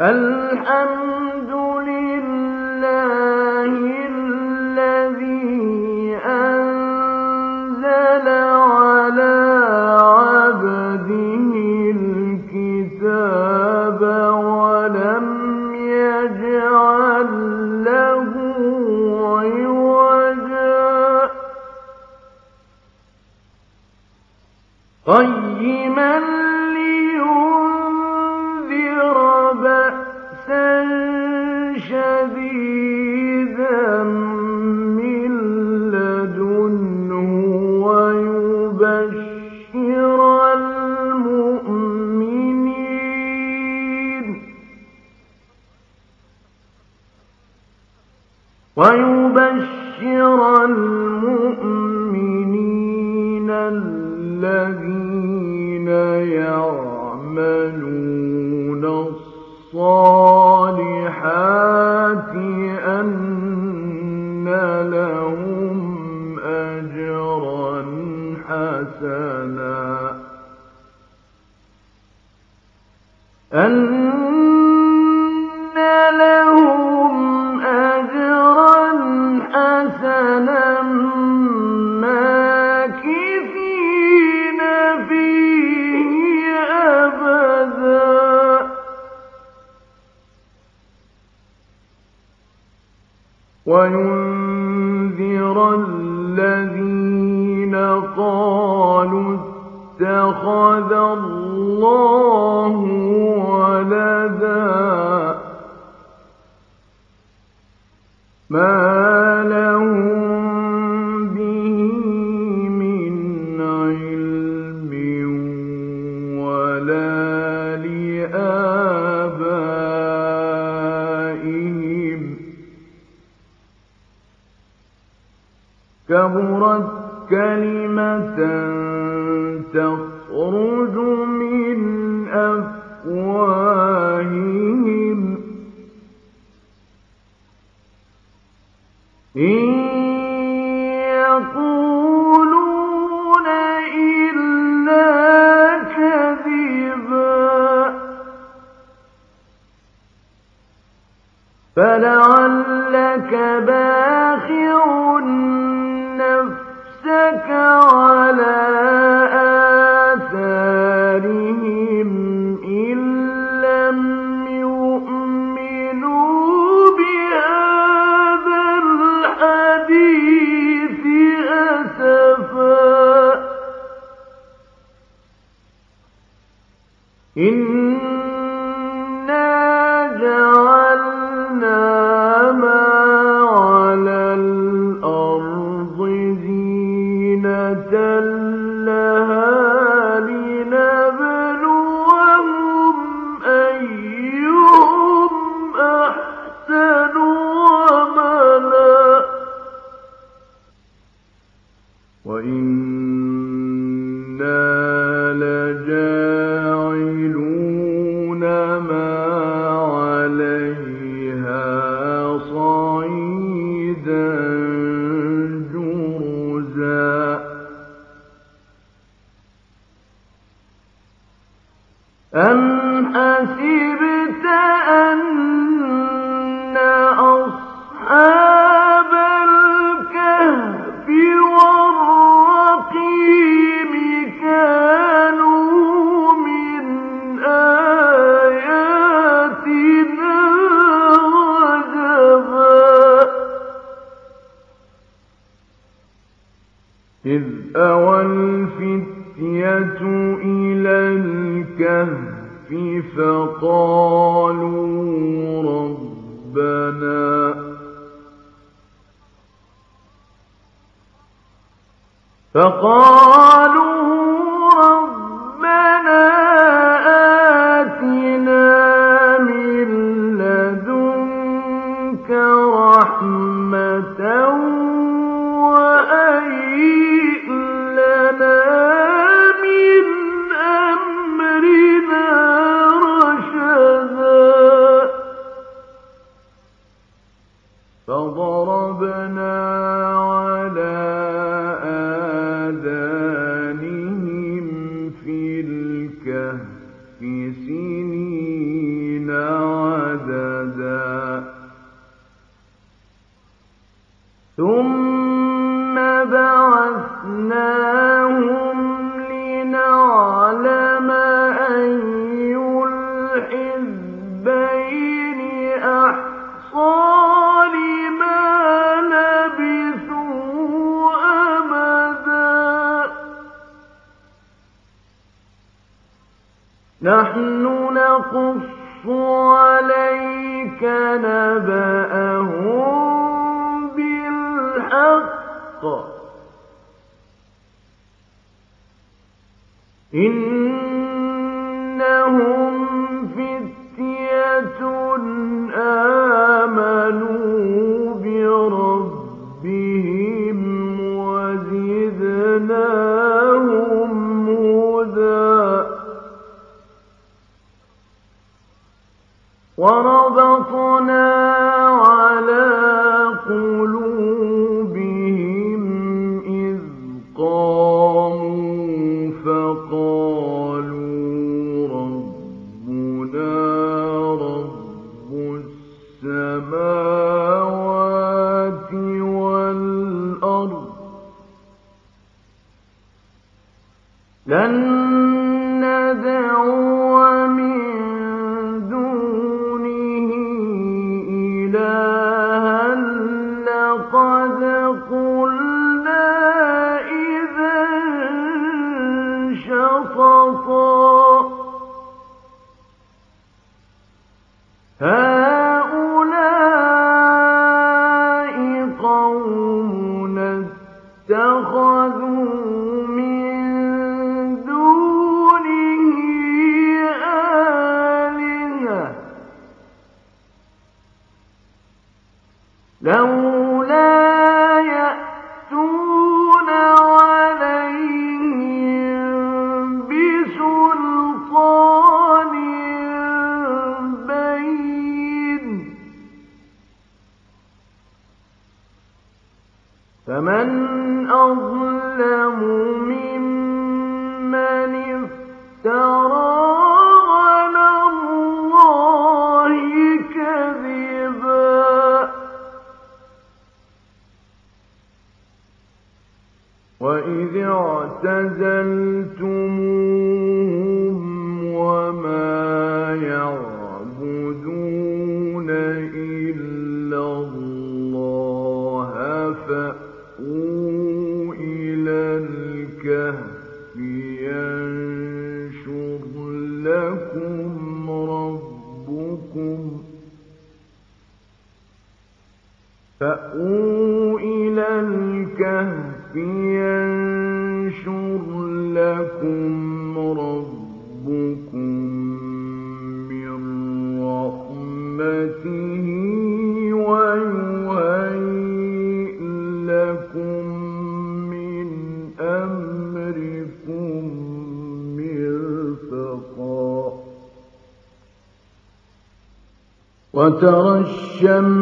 الحمد لله الذي أنزل على عبده الكتاب ولم يجعل له عوجا. طيب. وإن فلعلك باقي فمن أظلم ممن افترى وترى الشمس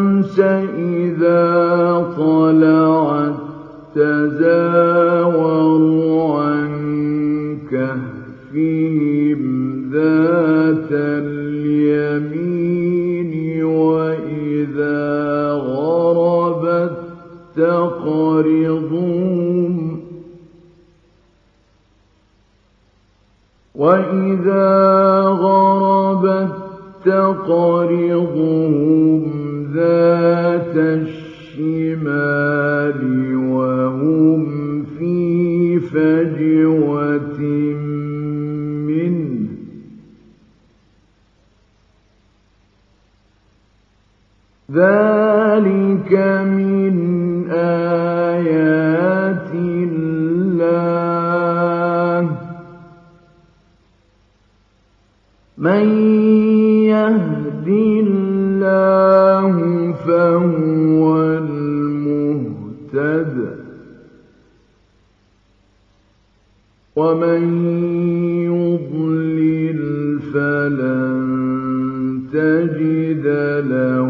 تجد له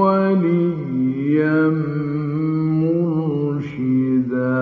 وليا مرشدا.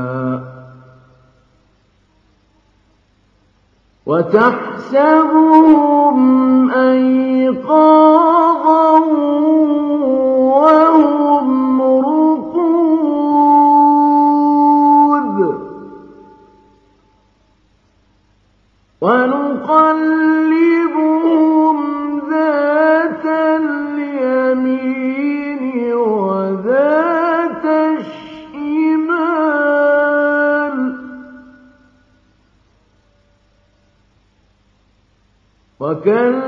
من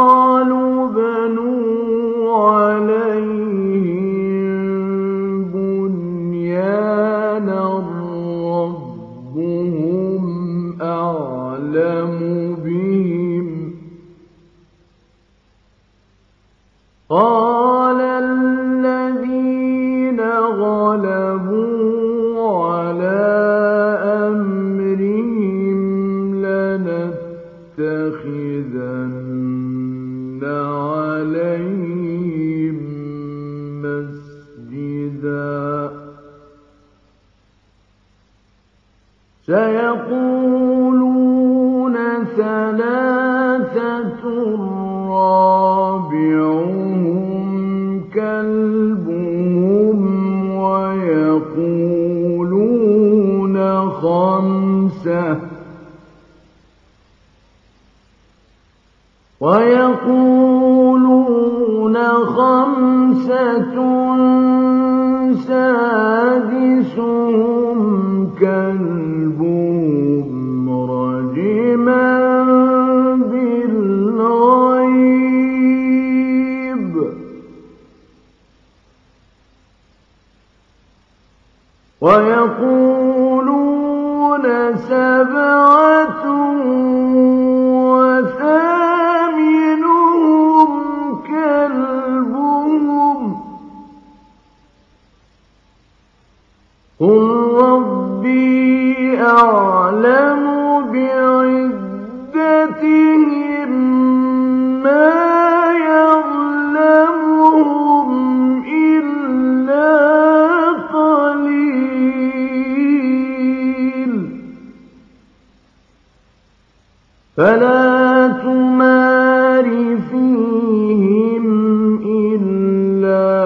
إلا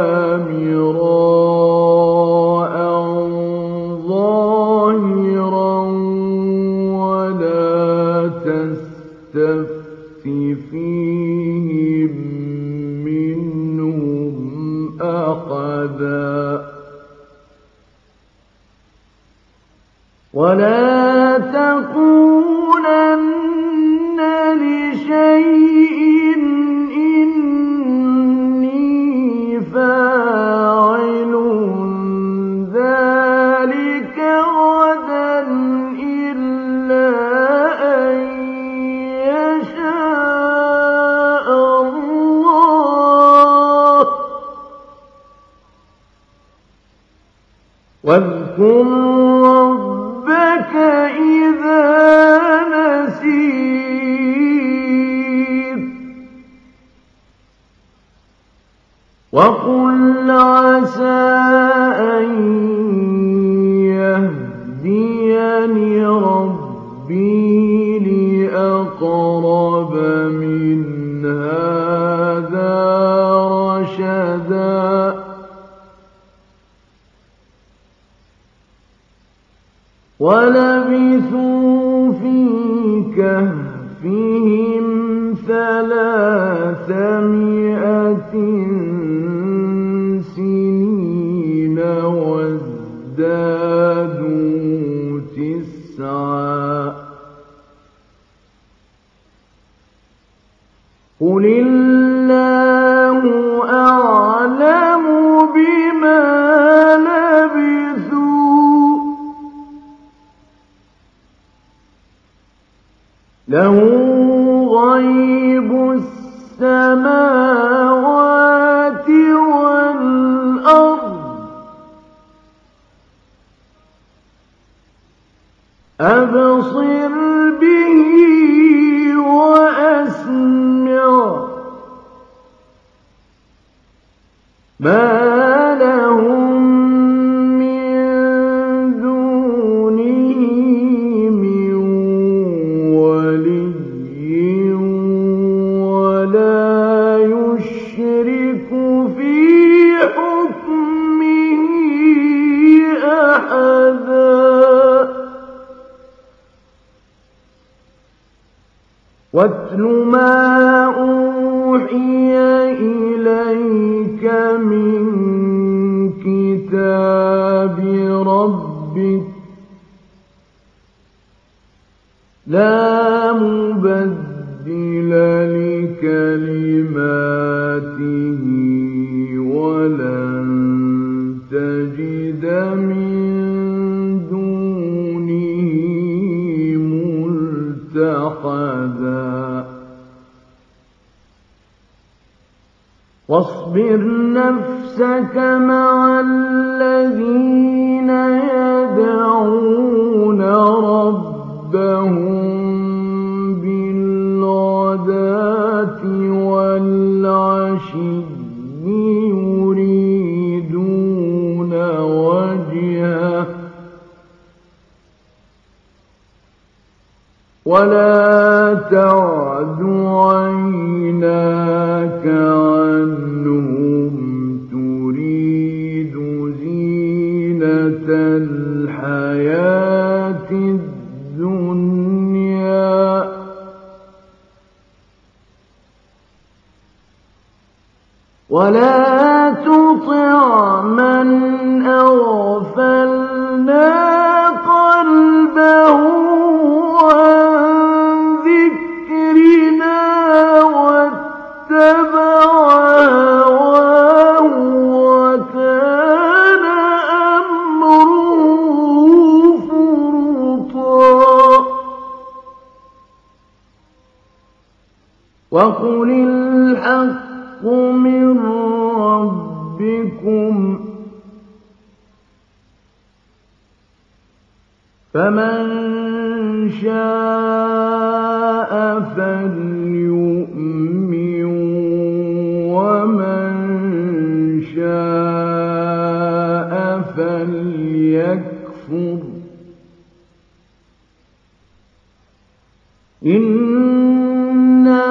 إنا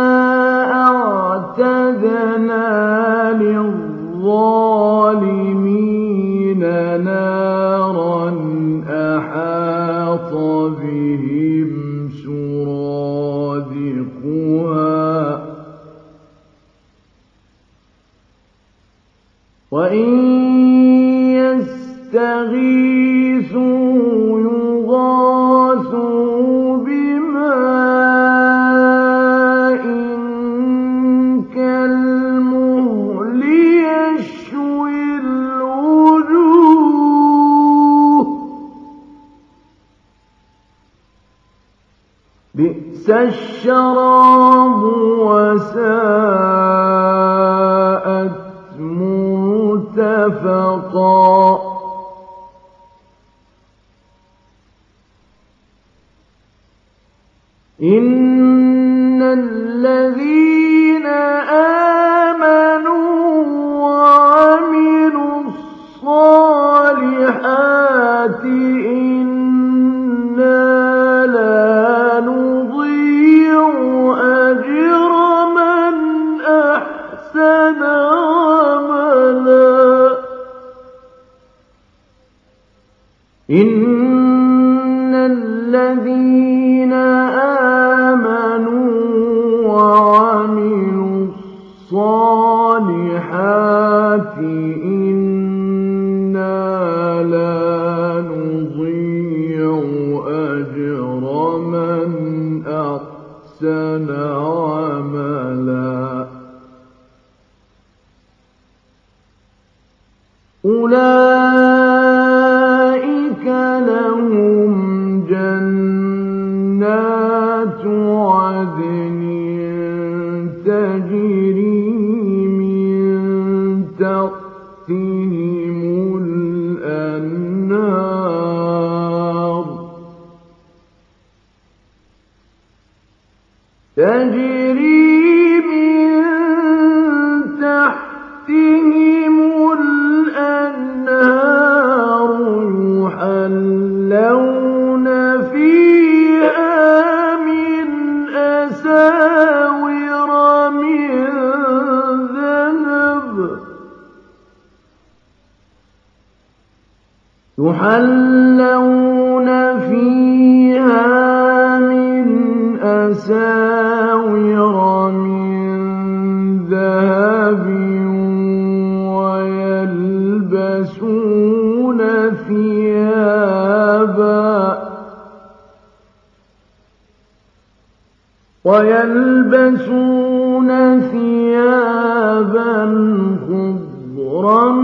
أعتدنا يحلون فيها من أساور من ذهب ويلبسون ثيابا خضرا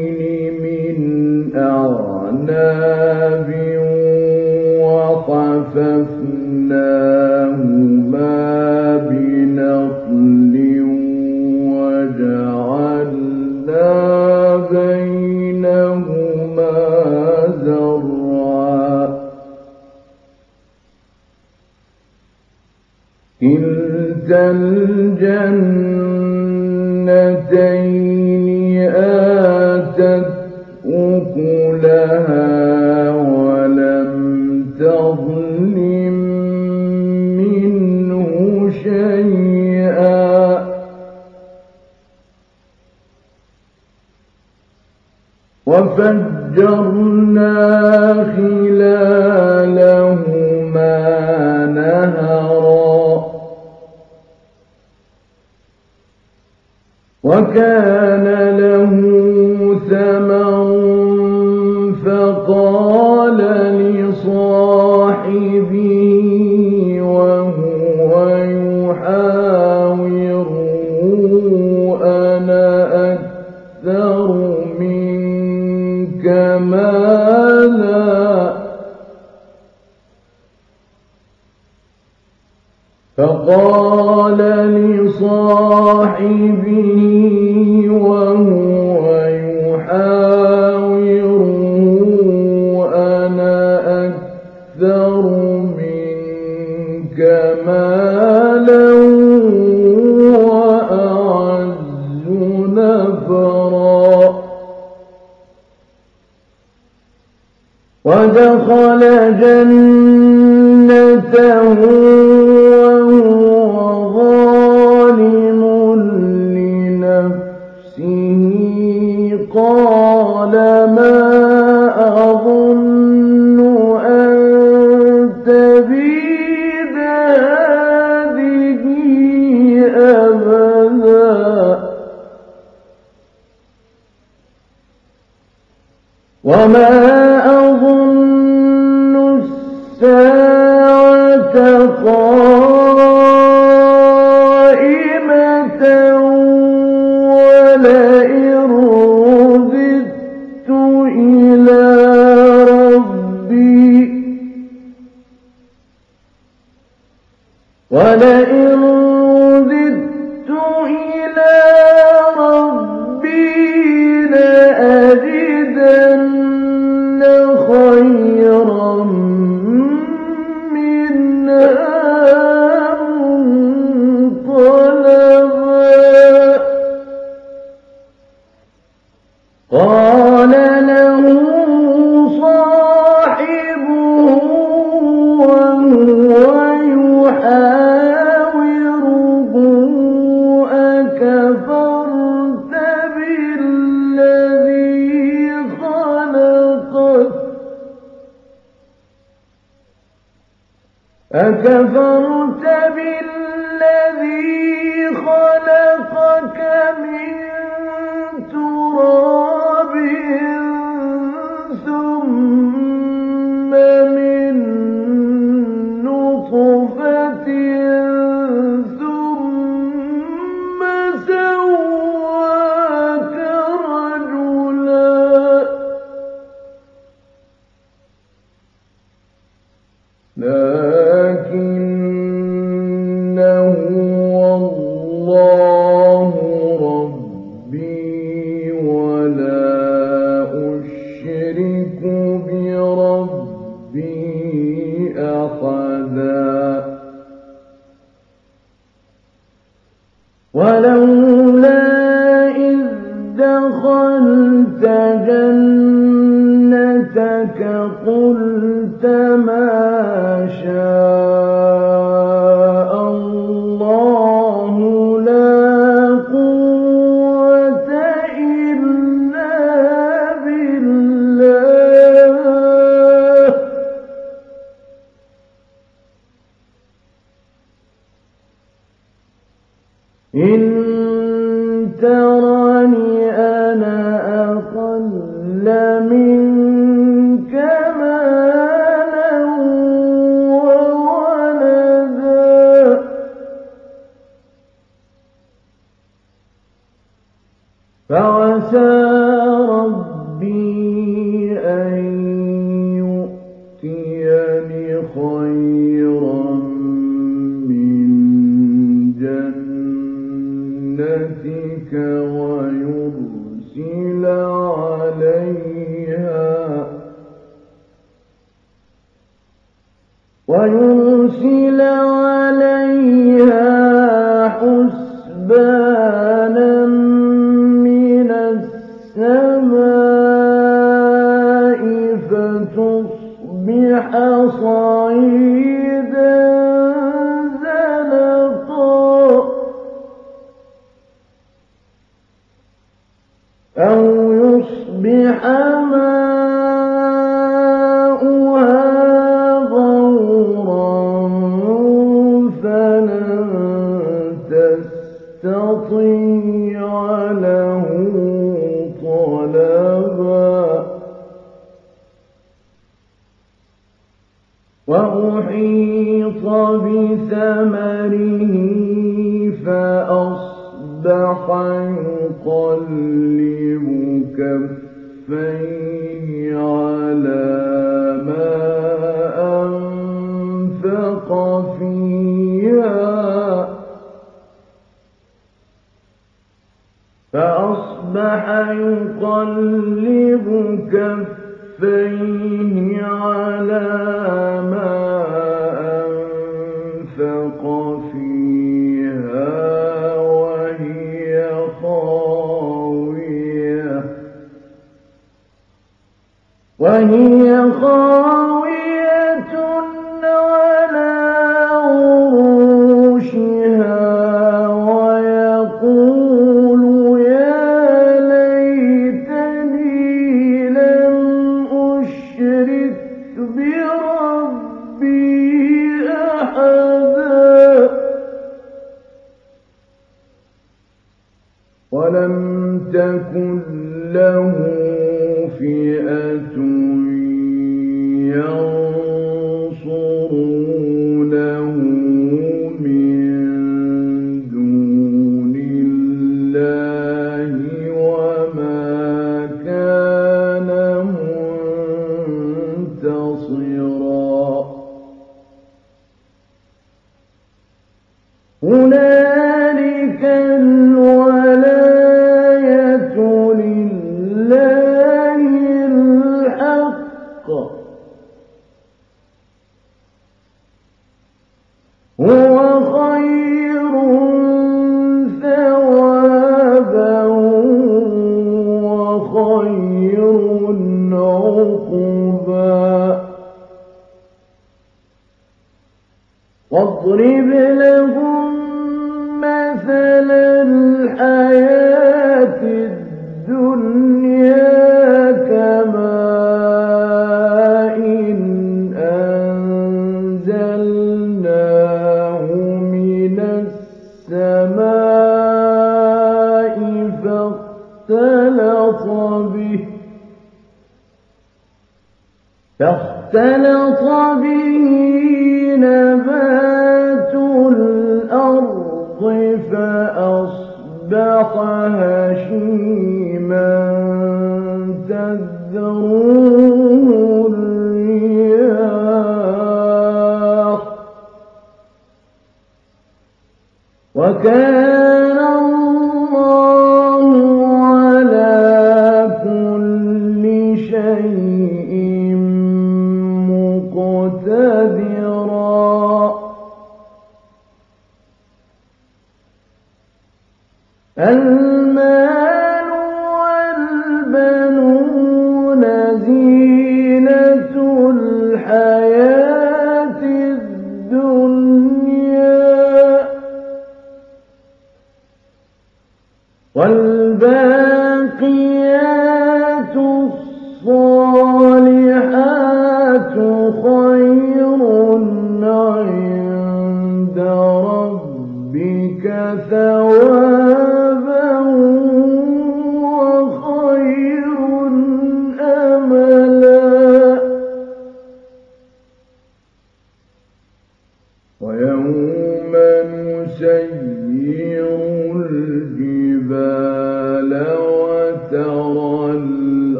أعناب وقففناهما بنخل وجعلنا بينهما زرعا. الجنة وكان جنة هدى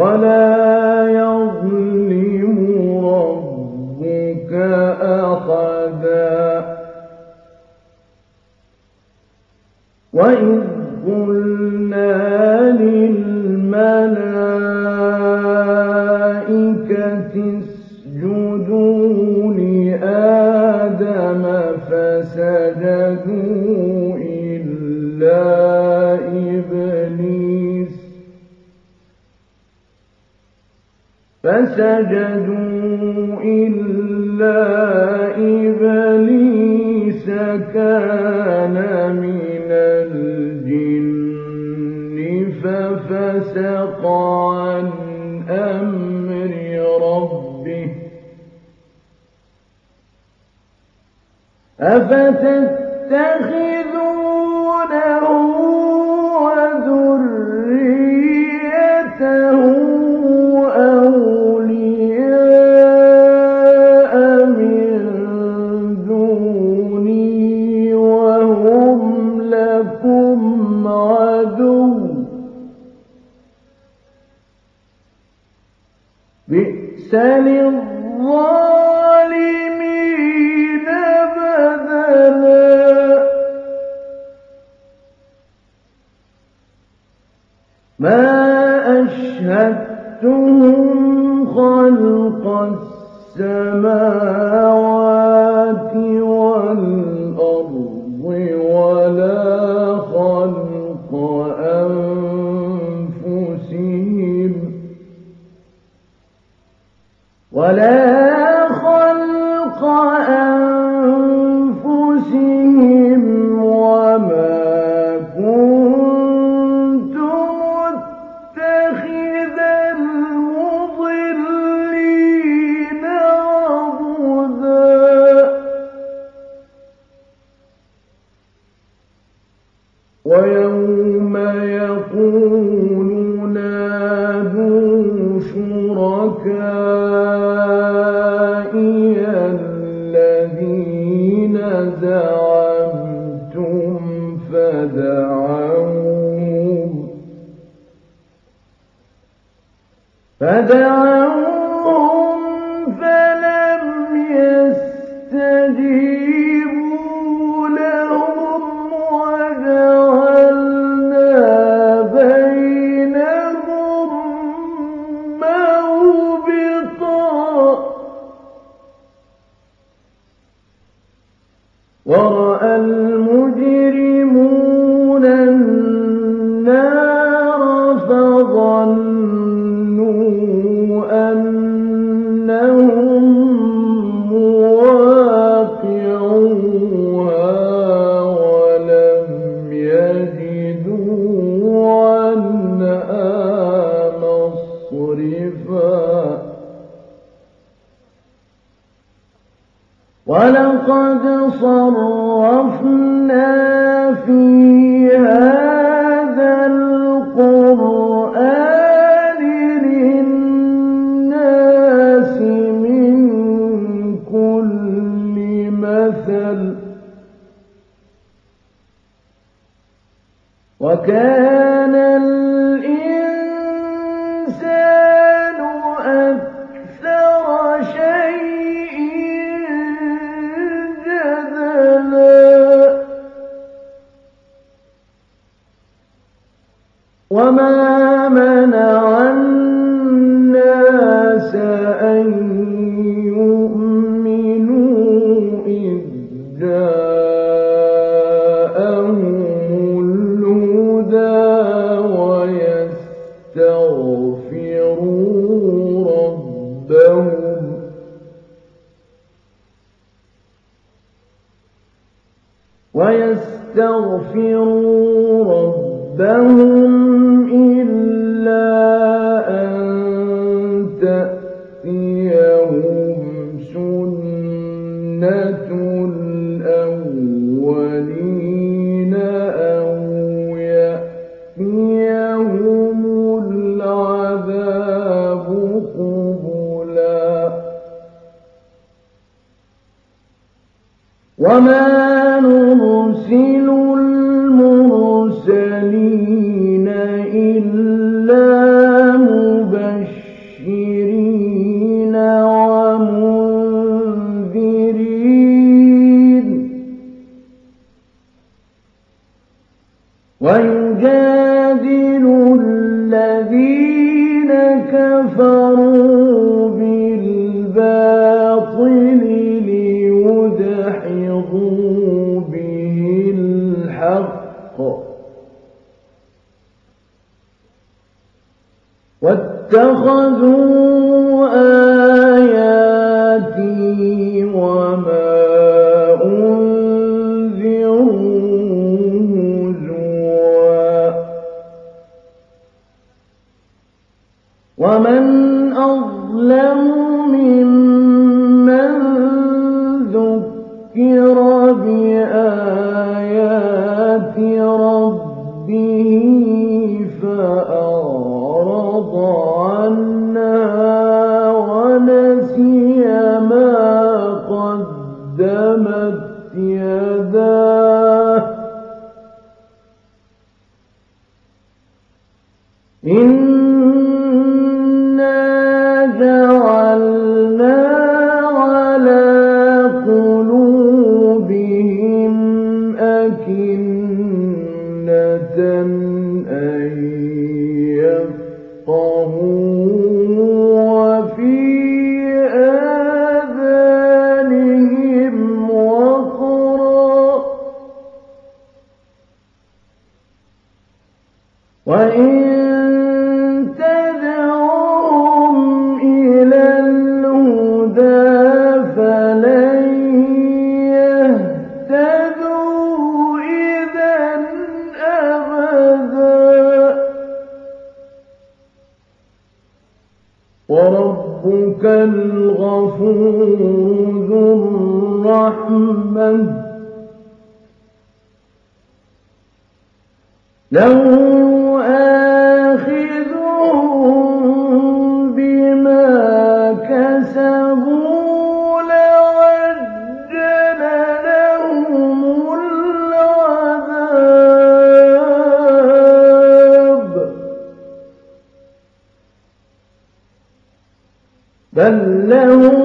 ولا فدعوهم نرسل لهم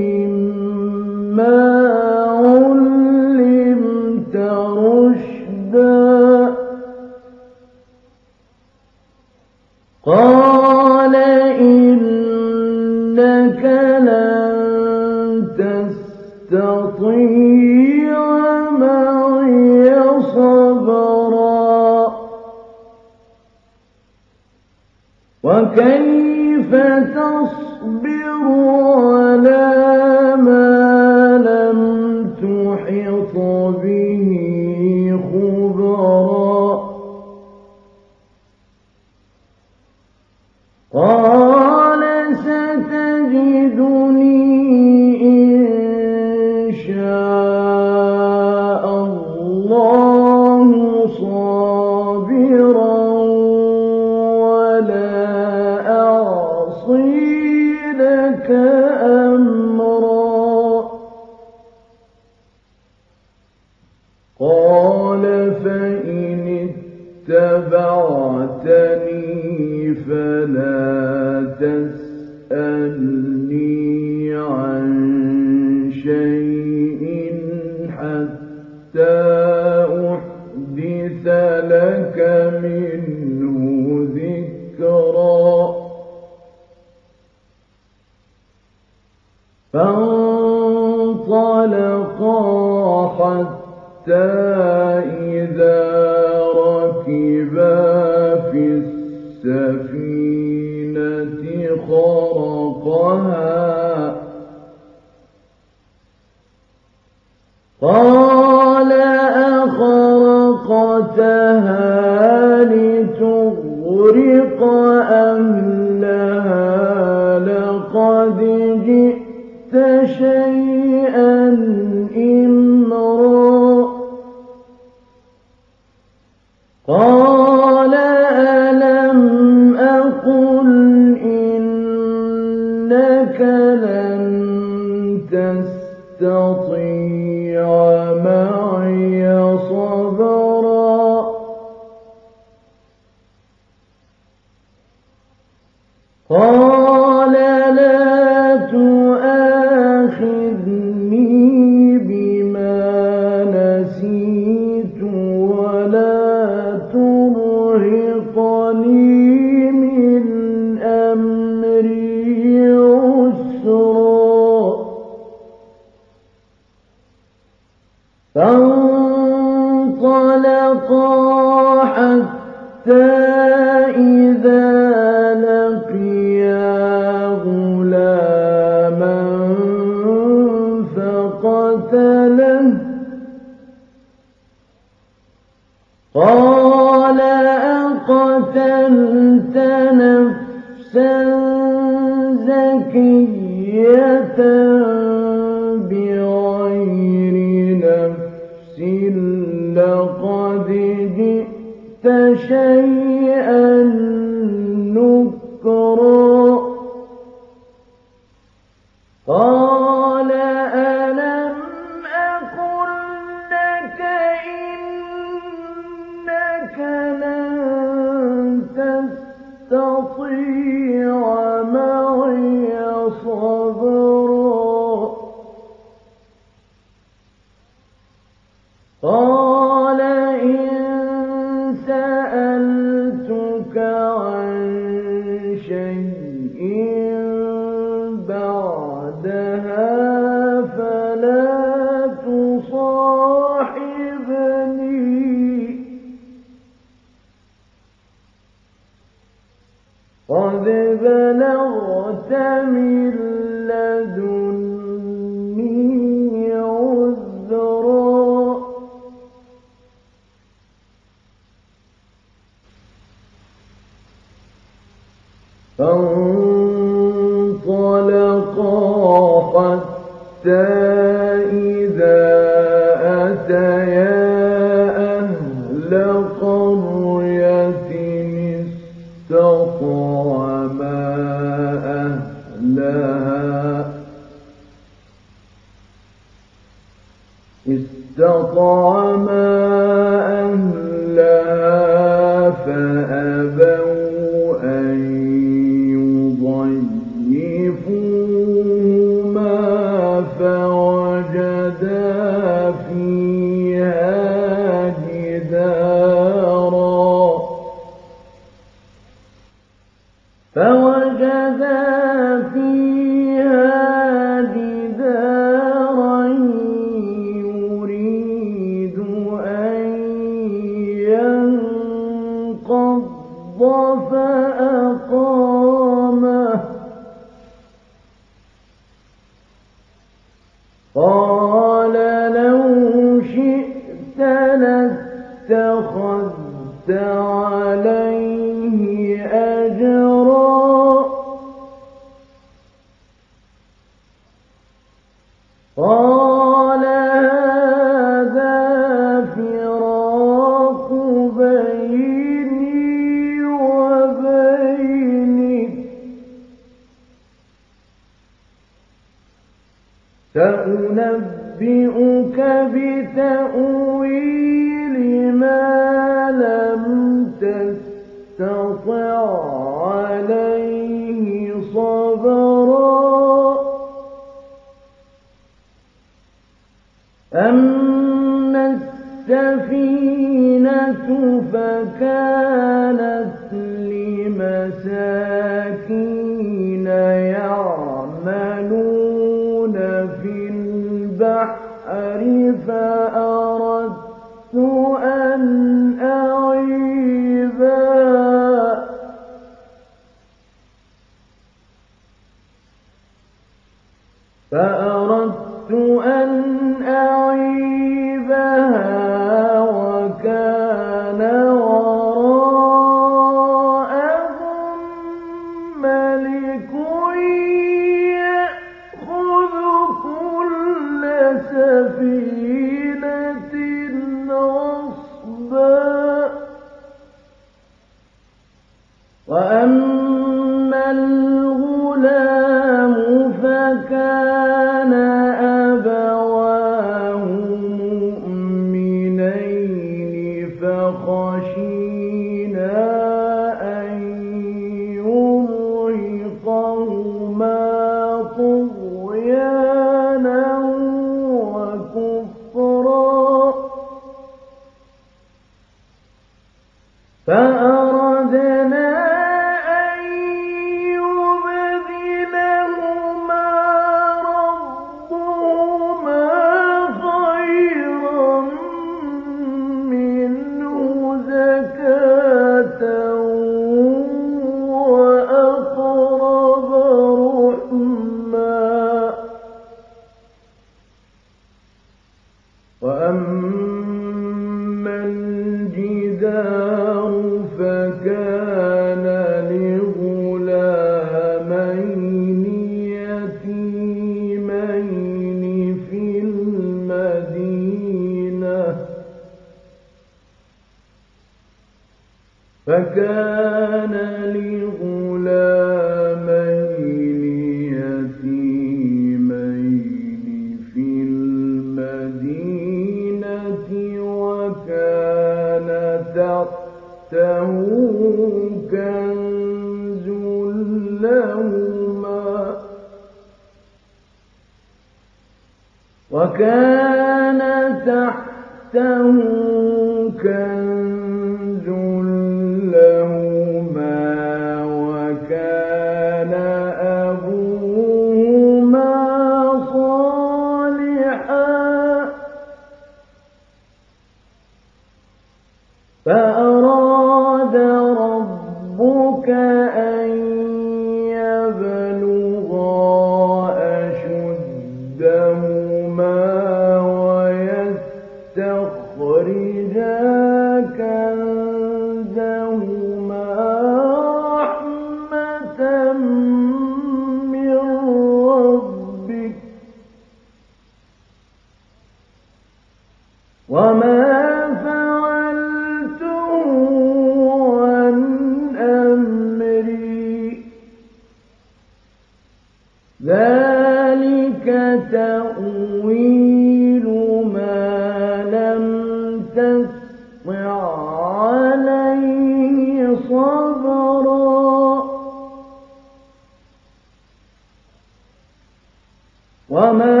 وما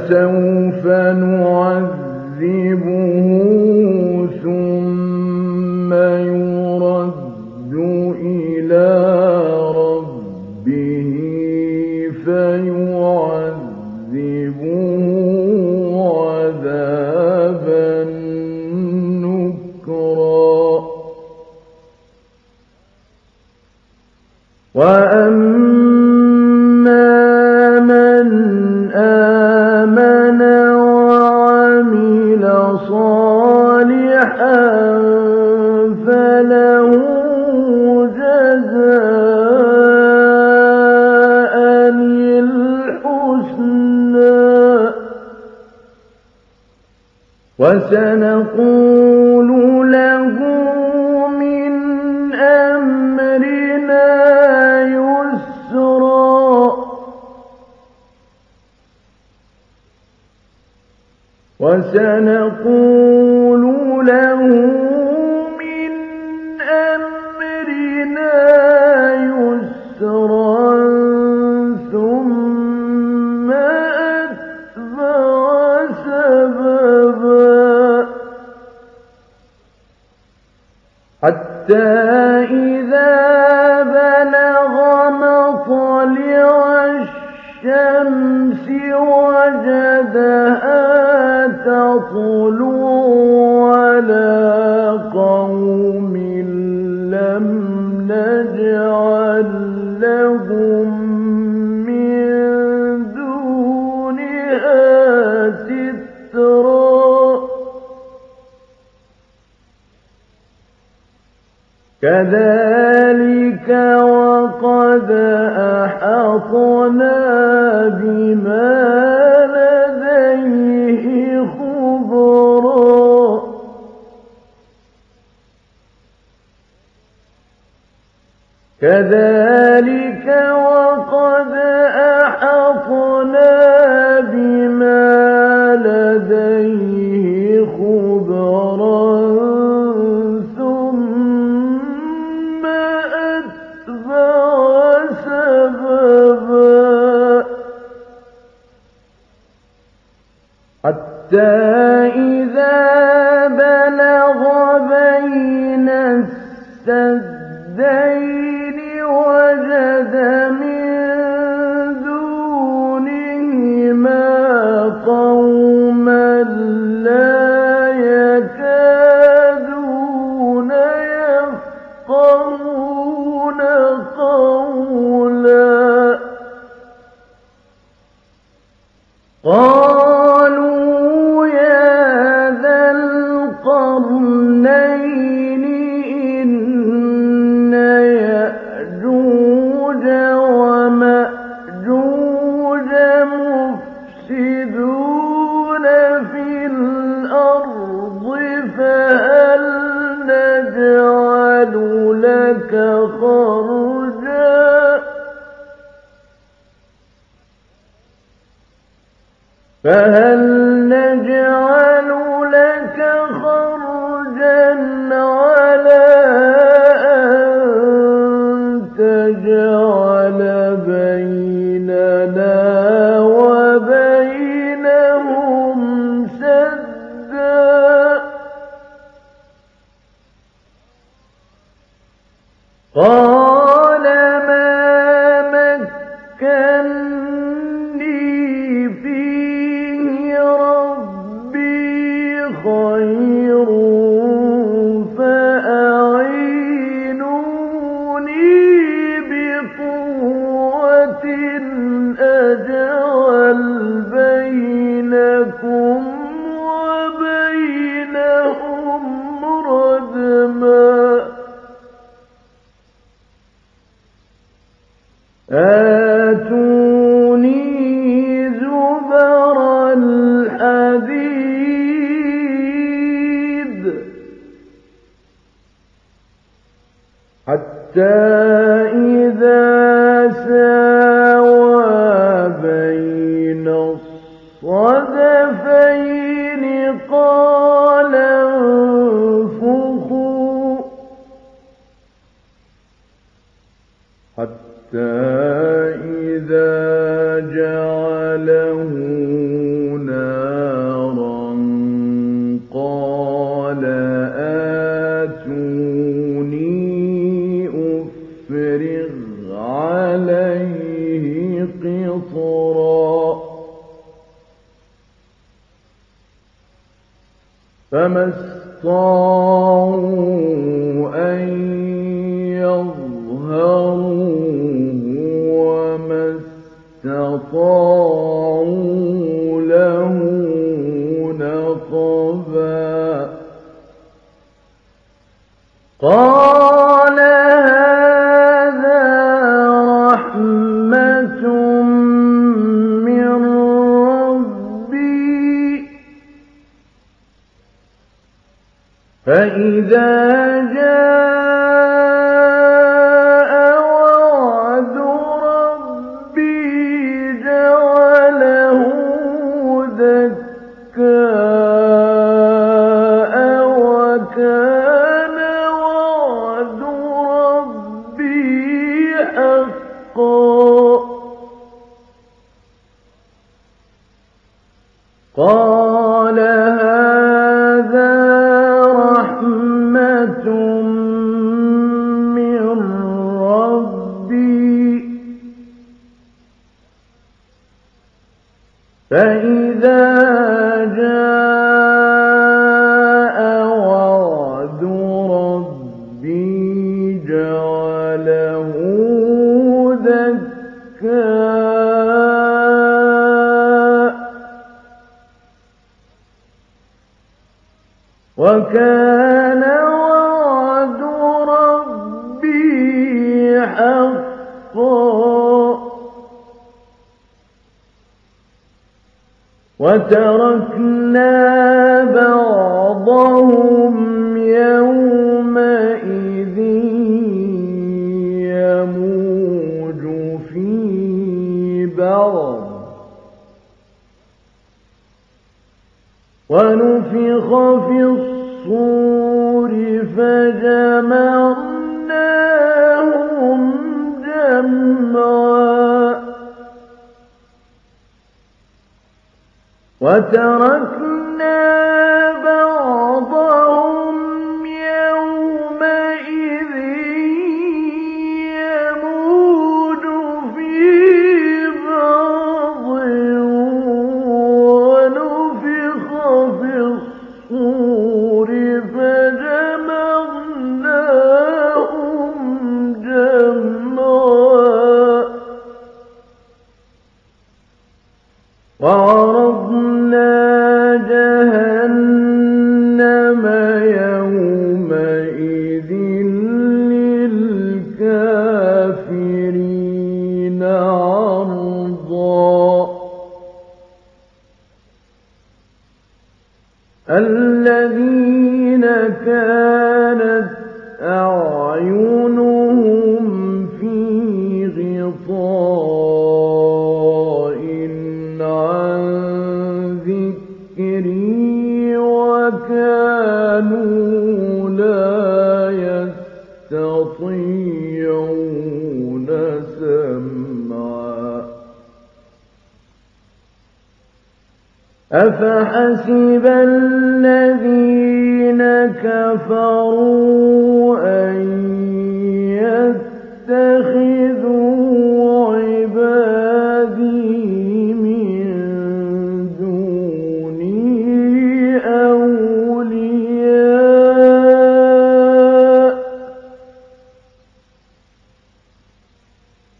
حسن كذلك وقد أحطنا بما لديه خبرا كذلك إذا بلغ بين السد فهل إذا وكان وعد ربي حقا. وتركنا بعضهم وترك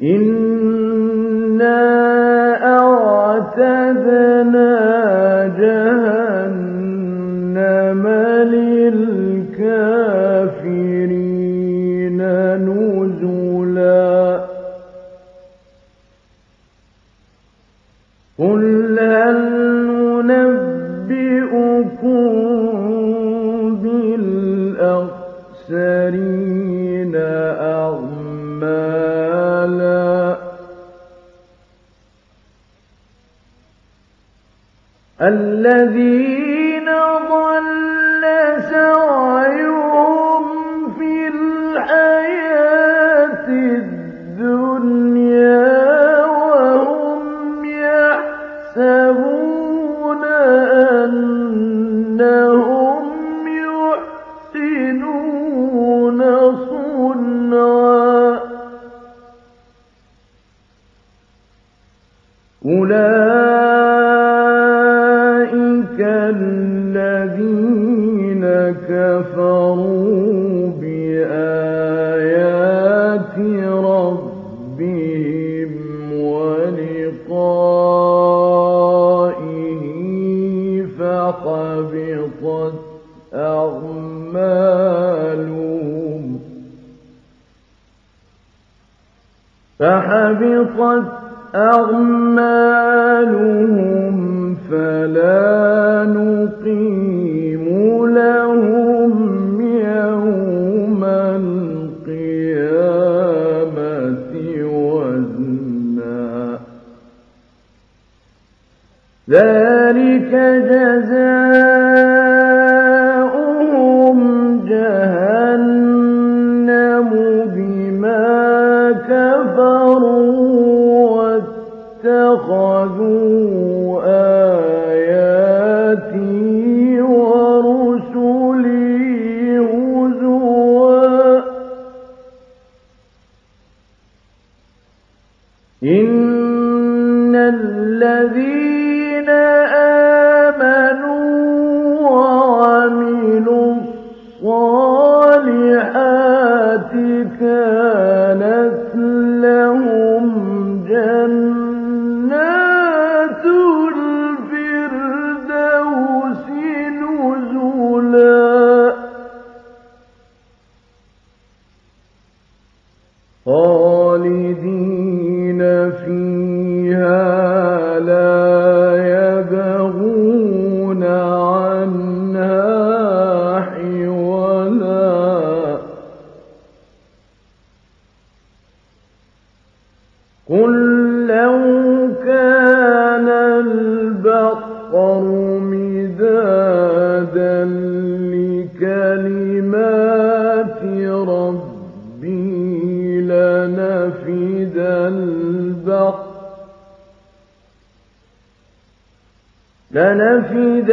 إنا أعتدنا لنفد